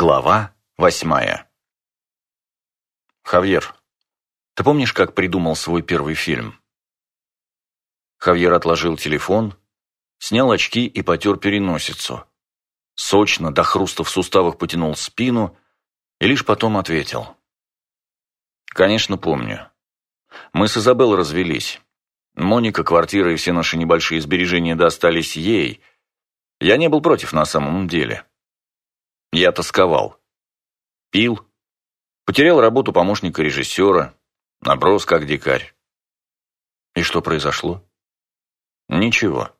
Глава восьмая Хавьер, ты помнишь, как придумал свой первый фильм? Хавьер отложил телефон, снял очки и потер переносицу. Сочно, до хруста в суставах потянул спину и лишь потом ответил. Конечно, помню. Мы с Изабеллой развелись. Моника, квартира и все наши небольшие сбережения достались ей. Я не был против на самом деле. Я тосковал. Пил. Потерял работу помощника режиссера. Наброс как дикарь. И что произошло? Ничего.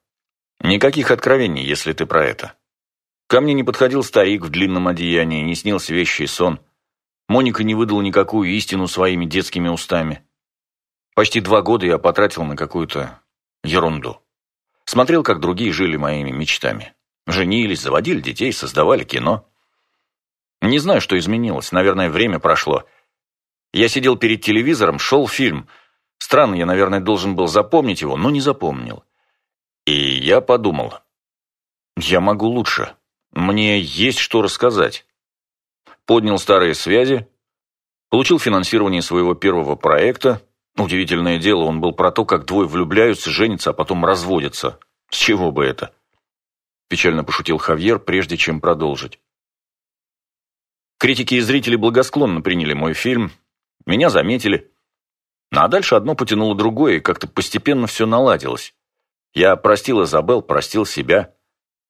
Никаких откровений, если ты про это. Ко мне не подходил старик в длинном одеянии, не снился вещий сон. Моника не выдала никакую истину своими детскими устами. Почти два года я потратил на какую-то ерунду. Смотрел, как другие жили моими мечтами. Женились, заводили детей, создавали кино. Не знаю, что изменилось. Наверное, время прошло. Я сидел перед телевизором, шел фильм. Странно, я, наверное, должен был запомнить его, но не запомнил. И я подумал, я могу лучше. Мне есть что рассказать. Поднял старые связи, получил финансирование своего первого проекта. Удивительное дело, он был про то, как двое влюбляются, женятся, а потом разводятся. С чего бы это? Печально пошутил Хавьер, прежде чем продолжить. Критики и зрители благосклонно приняли мой фильм, меня заметили. Ну, а дальше одно потянуло другое, и как-то постепенно все наладилось. Я простил Изабел, простил себя,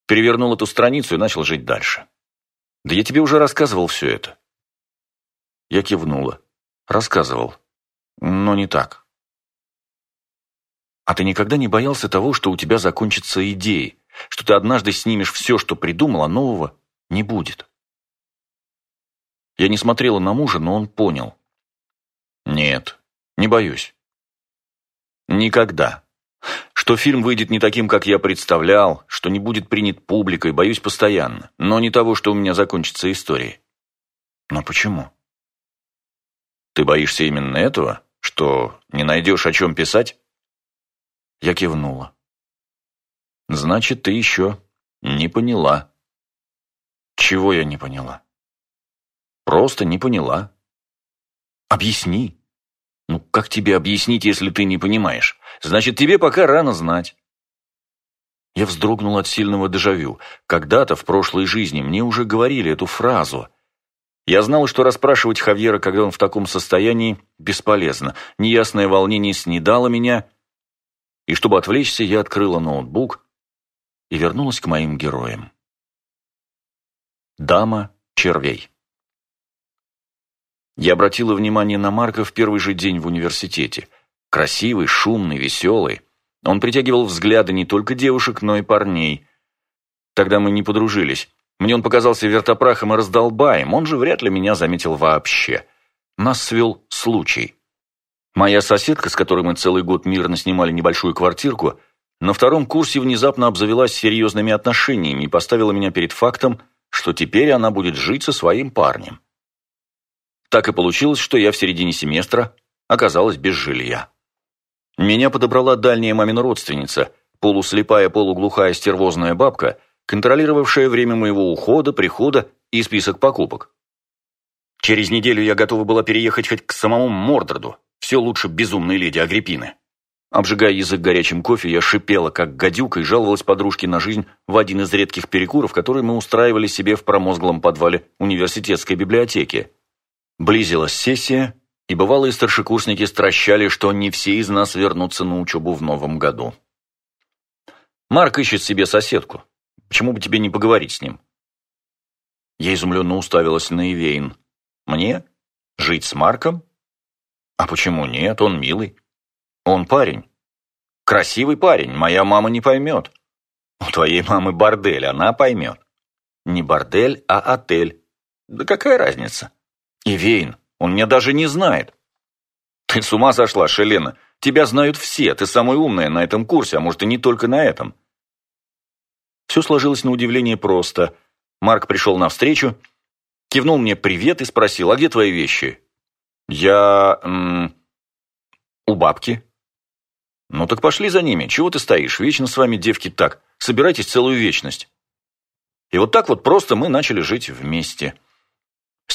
перевернул эту страницу и начал жить дальше. Да я тебе уже рассказывал все это. Я кивнула. Рассказывал. Но не так. А ты никогда не боялся того, что у тебя закончатся идеи, что ты однажды снимешь все, что придумал, а нового не будет? Я не смотрела на мужа, но он понял. Нет, не боюсь. Никогда. Что фильм выйдет не таким, как я представлял, что не будет принят публикой, боюсь постоянно. Но не того, что у меня закончится история. Но почему? Ты боишься именно этого? Что не найдешь о чем писать? Я кивнула. Значит, ты еще не поняла. Чего я не поняла? Просто не поняла. Объясни. Ну, как тебе объяснить, если ты не понимаешь? Значит, тебе пока рано знать. Я вздрогнул от сильного дежавю. Когда-то в прошлой жизни мне уже говорили эту фразу. Я знал, что расспрашивать Хавьера, когда он в таком состоянии, бесполезно. Неясное волнение снедало меня. И чтобы отвлечься, я открыла ноутбук и вернулась к моим героям. Дама червей. Я обратила внимание на Марка в первый же день в университете. Красивый, шумный, веселый. Он притягивал взгляды не только девушек, но и парней. Тогда мы не подружились. Мне он показался вертопрахом и раздолбаем, он же вряд ли меня заметил вообще. Нас свел случай. Моя соседка, с которой мы целый год мирно снимали небольшую квартирку, на втором курсе внезапно обзавелась серьезными отношениями и поставила меня перед фактом, что теперь она будет жить со своим парнем. Так и получилось, что я в середине семестра оказалась без жилья. Меня подобрала дальняя мамина родственница, полуслепая, полуглухая стервозная бабка, контролировавшая время моего ухода, прихода и список покупок. Через неделю я готова была переехать хоть к самому Мордорду, все лучше безумной леди Агриппины. Обжигая язык горячим кофе, я шипела, как гадюка, и жаловалась подружке на жизнь в один из редких перекуров, которые мы устраивали себе в промозглом подвале университетской библиотеки. Близилась сессия, и бывалые старшекурсники стращали, что не все из нас вернутся на учебу в новом году. Марк ищет себе соседку. Почему бы тебе не поговорить с ним? Я изумленно уставилась на Ивейн. Мне? Жить с Марком? А почему нет? Он милый. Он парень. Красивый парень, моя мама не поймет. У твоей мамы бордель, она поймет. Не бордель, а отель. Да какая разница? Ивейн, он меня даже не знает. Ты с ума сошла, Шелена. Тебя знают все, ты самая умная на этом курсе, а может и не только на этом. Все сложилось на удивление просто. Марк пришел навстречу, кивнул мне привет и спросил, а где твои вещи? Я... М у бабки. Ну так пошли за ними, чего ты стоишь, вечно с вами девки так, собирайтесь целую вечность. И вот так вот просто мы начали жить вместе.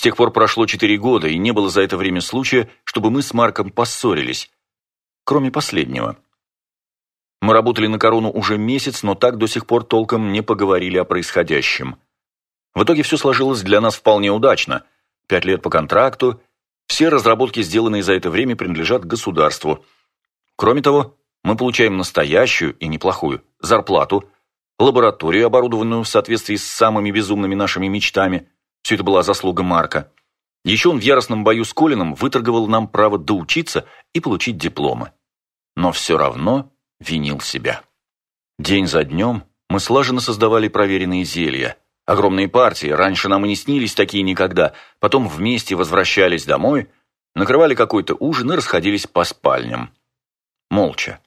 Тех пор прошло четыре года, и не было за это время случая, чтобы мы с Марком поссорились. Кроме последнего. Мы работали на корону уже месяц, но так до сих пор толком не поговорили о происходящем. В итоге все сложилось для нас вполне удачно. Пять лет по контракту, все разработки, сделанные за это время, принадлежат государству. Кроме того, мы получаем настоящую и неплохую зарплату, лабораторию, оборудованную в соответствии с самыми безумными нашими мечтами. Все это была заслуга Марка. Еще он в яростном бою с Колином выторговал нам право доучиться и получить дипломы. Но все равно винил себя. День за днем мы слаженно создавали проверенные зелья. Огромные партии, раньше нам и не снились такие никогда, потом вместе возвращались домой, накрывали какой-то ужин и расходились по спальням. Молча.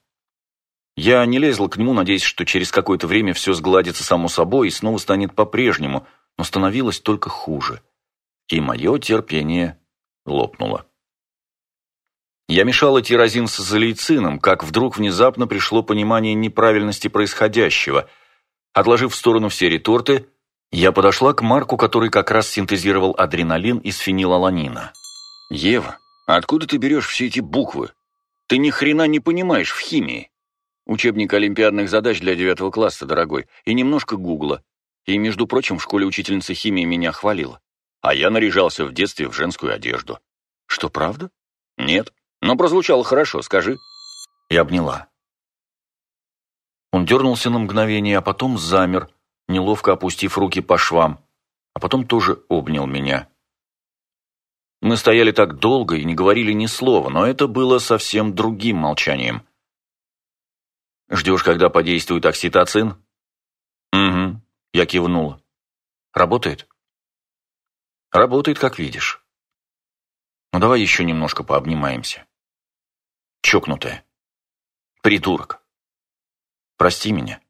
Я не лезл к нему, надеясь, что через какое-то время все сгладится само собой и снова станет по-прежнему, но становилось только хуже. И мое терпение лопнуло. Я мешал тирозин с залейцином, как вдруг внезапно пришло понимание неправильности происходящего. Отложив в сторону все реторты, я подошла к Марку, который как раз синтезировал адреналин из фенилаланина. «Ева, откуда ты берешь все эти буквы? Ты ни хрена не понимаешь в химии. Учебник олимпиадных задач для девятого класса, дорогой, и немножко гугла. И, между прочим, в школе учительница химии меня хвалила. А я наряжался в детстве в женскую одежду. Что, правда? Нет. Но прозвучало хорошо, скажи. И обняла. Он дернулся на мгновение, а потом замер, неловко опустив руки по швам, а потом тоже обнял меня. Мы стояли так долго и не говорили ни слова, но это было совсем другим молчанием. «Ждешь, когда подействует окситоцин?» «Угу», — я кивнула. «Работает?» «Работает, как видишь. Ну давай еще немножко пообнимаемся». Чокнутая. Придурок. Прости меня.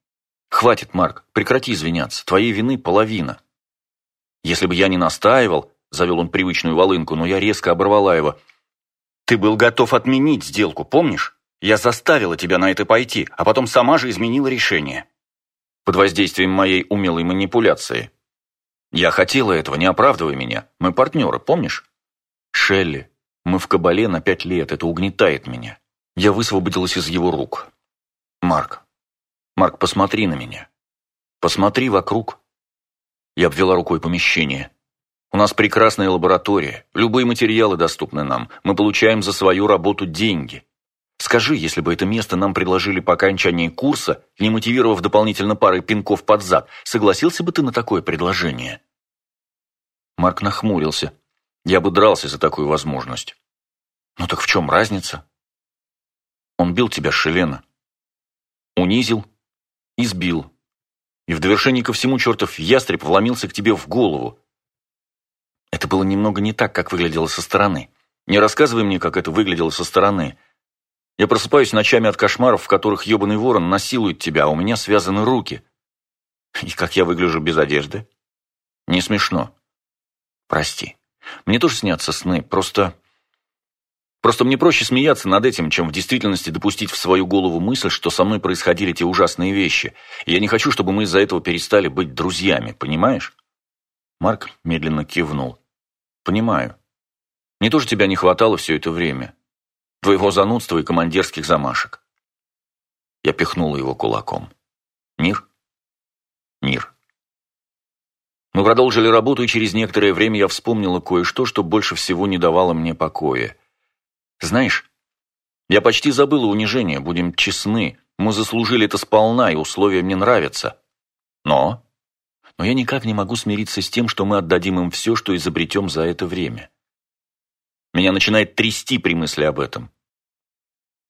Хватит, Марк, прекрати извиняться. Твоей вины половина. Если бы я не настаивал, завел он привычную волынку, но я резко оборвала его. Ты был готов отменить сделку, помнишь? Я заставила тебя на это пойти, а потом сама же изменила решение. Под воздействием моей умелой манипуляции. Я хотела этого, не оправдывай меня. Мы партнеры, помнишь? Шелли, мы в кабале на пять лет, это угнетает меня. Я высвободилась из его рук. Марк, Марк, посмотри на меня. Посмотри вокруг. Я обвела рукой помещение. У нас прекрасная лаборатория, любые материалы доступны нам, мы получаем за свою работу деньги. Скажи, если бы это место нам предложили по окончании курса, не мотивировав дополнительно парой пинков под зад, согласился бы ты на такое предложение? Марк нахмурился. Я бы дрался за такую возможность. Ну так в чем разница? Он бил тебя, Шелена. Унизил, избил. И в довершении ко всему чертов ястреб вломился к тебе в голову. Это было немного не так, как выглядело со стороны. Не рассказывай мне, как это выглядело со стороны. Я просыпаюсь ночами от кошмаров, в которых ебаный ворон насилует тебя, а у меня связаны руки. И как я выгляжу без одежды? Не смешно. Прости. Мне тоже снятся сны, просто... Просто мне проще смеяться над этим, чем в действительности допустить в свою голову мысль, что со мной происходили те ужасные вещи. И я не хочу, чтобы мы из-за этого перестали быть друзьями, понимаешь? Марк медленно кивнул. Понимаю. Мне тоже тебя не хватало все это время. Твоего занудства и командирских замашек. Я пихнула его кулаком. Мир? Мир. Мы продолжили работу, и через некоторое время я вспомнила кое-что, что больше всего не давало мне покоя. Знаешь, я почти забыла унижение, будем честны. Мы заслужили это сполна, и условия мне нравятся. Но... Но я никак не могу смириться с тем, что мы отдадим им все, что изобретем за это время. Меня начинает трясти при мысли об этом.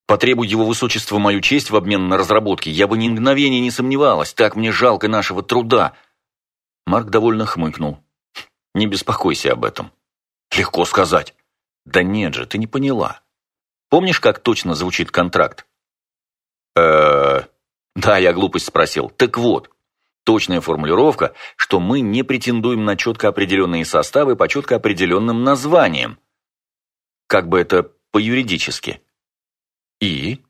Потребуй его высочество мою честь в обмен на разработки, я бы ни мгновения не сомневалась, так мне жалко нашего труда, Марк довольно хмыкнул. «Не беспокойся об этом». «Легко сказать». «Да нет же, ты не поняла. Помнишь, как точно звучит контракт?» э Да, я глупость спросил. Так вот, точная формулировка, что мы не претендуем на четко определенные составы по четко определенным названиям. Как бы это по-юридически. И?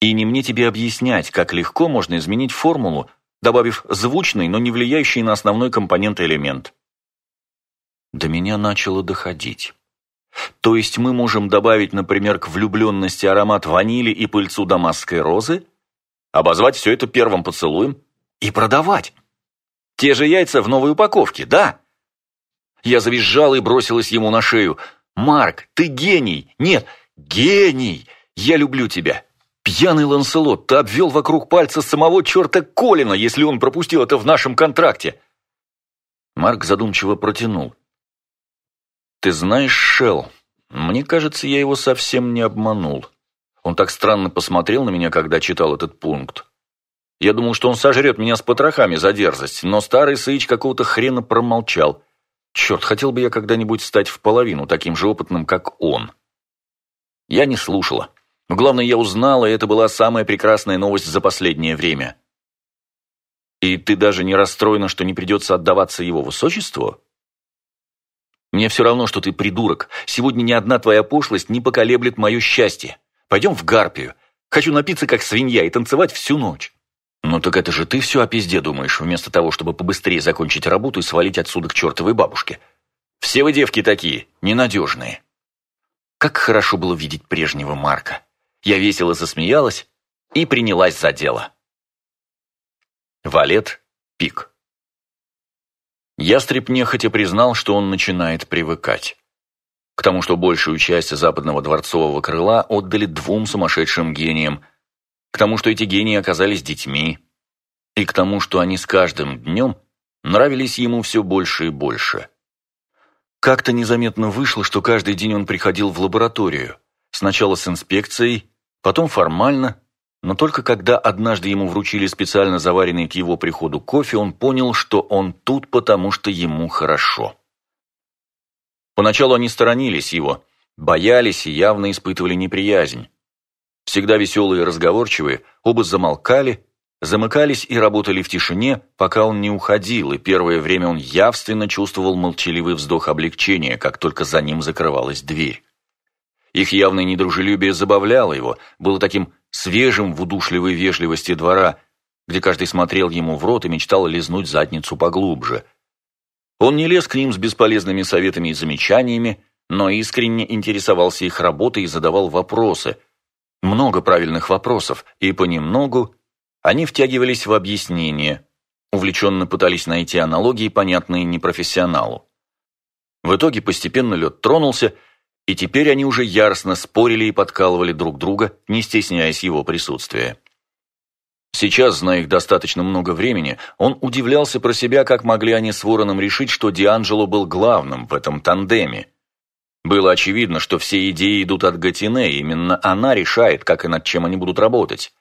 И не мне тебе объяснять, как легко можно изменить формулу, добавив звучный, но не влияющий на основной компонент элемент. До меня начало доходить. То есть мы можем добавить, например, к влюбленности аромат ванили и пыльцу дамасской розы, обозвать все это первым поцелуем и продавать. Те же яйца в новой упаковке, да? Я завизжала и бросилась ему на шею. «Марк, ты гений! Нет, гений! Я люблю тебя!» Пьяный Ланселот, ты обвел вокруг пальца самого черта Колина, если он пропустил это в нашем контракте. Марк задумчиво протянул. Ты знаешь, Шелл, мне кажется, я его совсем не обманул. Он так странно посмотрел на меня, когда читал этот пункт. Я думал, что он сожрет меня с потрохами за дерзость, но старый Сыч какого-то хрена промолчал. Черт, хотел бы я когда-нибудь стать в половину таким же опытным, как он. Я не слушала. Но главное, я узнала, и это была самая прекрасная новость за последнее время. И ты даже не расстроена, что не придется отдаваться его высочеству? Мне все равно, что ты придурок. Сегодня ни одна твоя пошлость не поколеблет мое счастье. Пойдем в Гарпию. Хочу напиться, как свинья, и танцевать всю ночь. Ну так это же ты все о пизде думаешь, вместо того, чтобы побыстрее закончить работу и свалить отсюда к чертовой бабушке. Все вы девки такие, ненадежные. Как хорошо было видеть прежнего Марка. Я весело засмеялась и принялась за дело. Валет Пик Ястреб нехотя признал, что он начинает привыкать. К тому, что большую часть западного дворцового крыла отдали двум сумасшедшим гениям, к тому, что эти гении оказались детьми, и к тому, что они с каждым днем нравились ему все больше и больше. Как-то незаметно вышло, что каждый день он приходил в лабораторию, сначала с инспекцией, потом формально, но только когда однажды ему вручили специально заваренный к его приходу кофе, он понял, что он тут, потому что ему хорошо. Поначалу они сторонились его, боялись и явно испытывали неприязнь. Всегда веселые и разговорчивые, оба замолкали, замыкались и работали в тишине, пока он не уходил, и первое время он явственно чувствовал молчаливый вздох облегчения, как только за ним закрывалась дверь. Их явное недружелюбие забавляло его, было таким свежим в удушливой вежливости двора, где каждый смотрел ему в рот и мечтал лизнуть задницу поглубже. Он не лез к ним с бесполезными советами и замечаниями, но искренне интересовался их работой и задавал вопросы. Много правильных вопросов, и понемногу они втягивались в объяснение, увлеченно пытались найти аналогии, понятные непрофессионалу. В итоге постепенно лед тронулся, и теперь они уже яростно спорили и подкалывали друг друга, не стесняясь его присутствия. Сейчас, зная их достаточно много времени, он удивлялся про себя, как могли они с Вороном решить, что Дианджело был главным в этом тандеме. Было очевидно, что все идеи идут от Гатине, именно она решает, как и над чем они будут работать.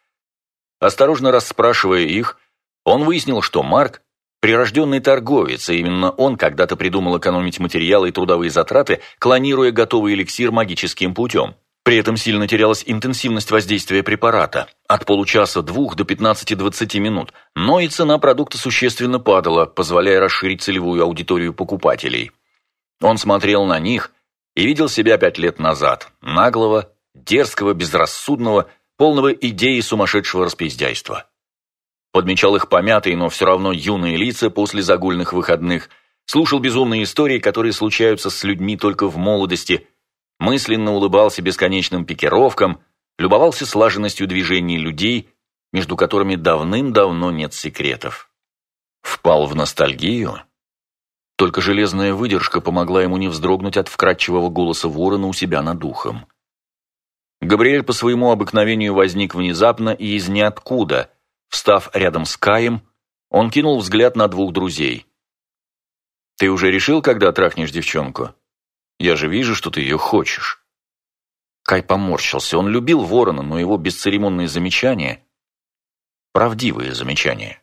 Осторожно расспрашивая их, он выяснил, что Марк Прирожденный торговец, и именно он когда-то придумал экономить материалы и трудовые затраты, клонируя готовый эликсир магическим путем. При этом сильно терялась интенсивность воздействия препарата, от получаса-двух до 15-20 минут, но и цена продукта существенно падала, позволяя расширить целевую аудиторию покупателей. Он смотрел на них и видел себя пять лет назад, наглого, дерзкого, безрассудного, полного идеи сумасшедшего распиздяйства подмечал их помятые, но все равно юные лица после загульных выходных, слушал безумные истории, которые случаются с людьми только в молодости, мысленно улыбался бесконечным пикировкам, любовался слаженностью движений людей, между которыми давным-давно нет секретов. Впал в ностальгию? Только железная выдержка помогла ему не вздрогнуть от вкрадчивого голоса ворона у себя над духом. Габриэль по своему обыкновению возник внезапно и из ниоткуда – Встав рядом с Каем, он кинул взгляд на двух друзей. «Ты уже решил, когда трахнешь девчонку? Я же вижу, что ты ее хочешь». Кай поморщился. Он любил ворона, но его бесцеремонные замечания – правдивые замечания.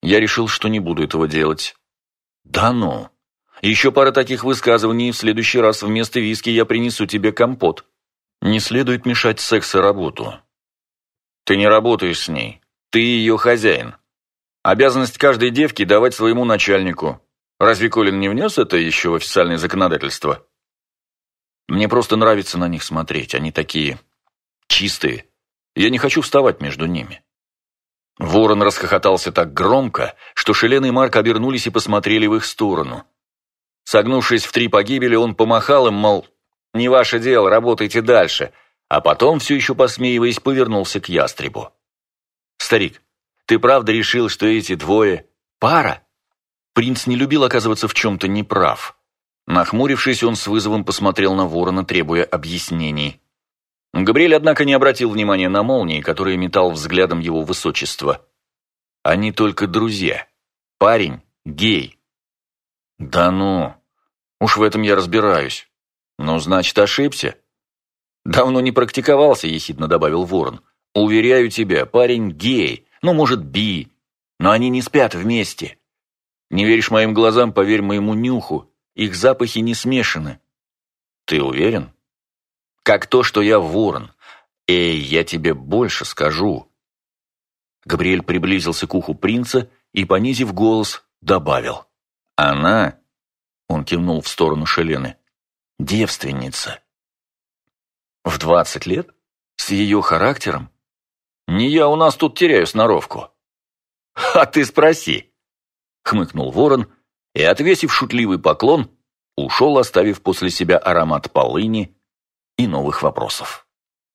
Я решил, что не буду этого делать. Да ну. Еще пара таких высказываний, и в следующий раз вместо виски я принесу тебе компот. Не следует мешать секс и работу. Ты не работаешь с ней. Ты ее хозяин. Обязанность каждой девки давать своему начальнику. Разве Колин не внес это еще в официальное законодательство? Мне просто нравится на них смотреть. Они такие чистые. Я не хочу вставать между ними. Ворон расхохотался так громко, что Шелен и Марк обернулись и посмотрели в их сторону. Согнувшись в три погибели, он помахал им, мол, «Не ваше дело, работайте дальше», а потом, все еще посмеиваясь, повернулся к ястребу. «Старик, ты правда решил, что эти двое – пара?» Принц не любил оказываться в чем-то неправ. Нахмурившись, он с вызовом посмотрел на ворона, требуя объяснений. Габриэль, однако, не обратил внимания на молнии, которые метал взглядом его высочества. Они только друзья. Парень – гей. Да ну, уж в этом я разбираюсь. Ну, значит, ошибся. Давно не практиковался, ехидно добавил ворон. Уверяю тебя, парень гей, ну, может, би, но они не спят вместе. Не веришь моим глазам, поверь моему нюху. Их запахи не смешаны. Ты уверен? Как то, что я ворон. Эй, я тебе больше скажу. Габриэль приблизился к уху принца и, понизив голос, добавил. Она, он кивнул в сторону Шелены, девственница. В двадцать лет? С ее характером? Не я у нас тут теряю сноровку. А ты спроси хмыкнул ворон и, отвесив шутливый поклон, ушел, оставив после себя аромат полыни и новых вопросов.